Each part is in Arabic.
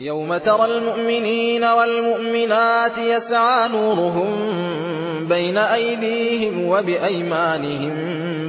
يوم ترى المؤمنين والمؤمنات يسعى نورهم بين أيديهم وبأيمانهم.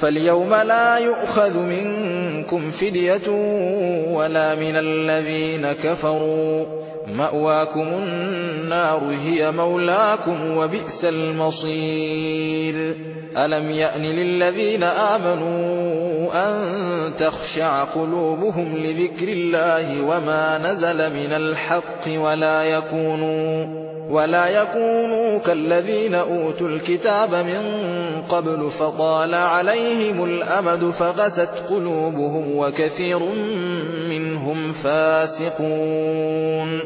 فاليوم لا يؤخذ منكم فدية ولا من الذين كفروا. مأواكم النار هي مولاكم وبئس المصير. ألم يأن للذين آمنوا أن تخشع قلوبهم لذكر الله وما نزل من الحق ولا يكونوا ولا يكونوا كالذين أوتوا الكتاب من قبل فطال عليهم الأمد فغست قلوبهم وكثير منهم فاسقون.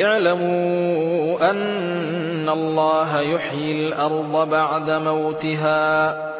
اعلموا أن الله يحيي الأرض بعد موتها